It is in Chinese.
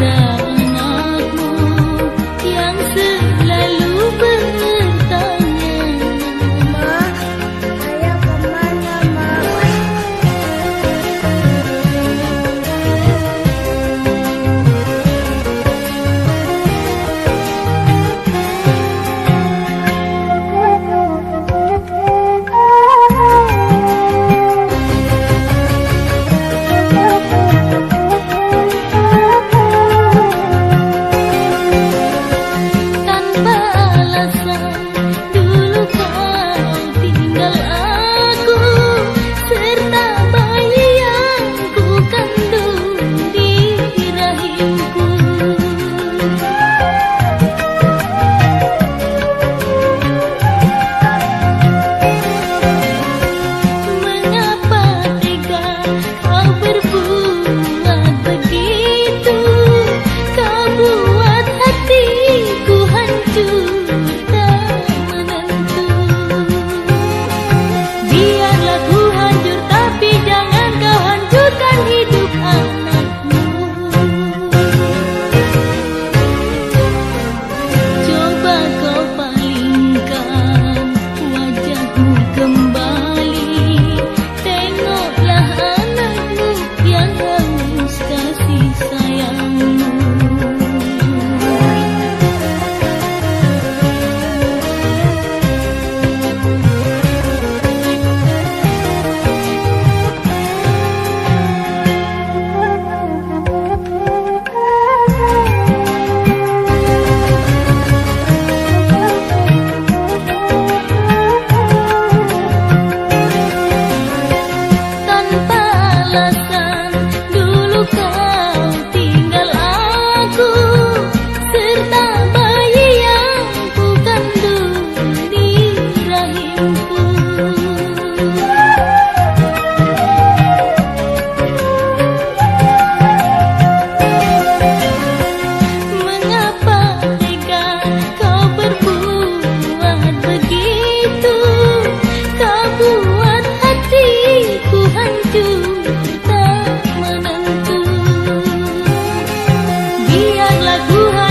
Nana. 不好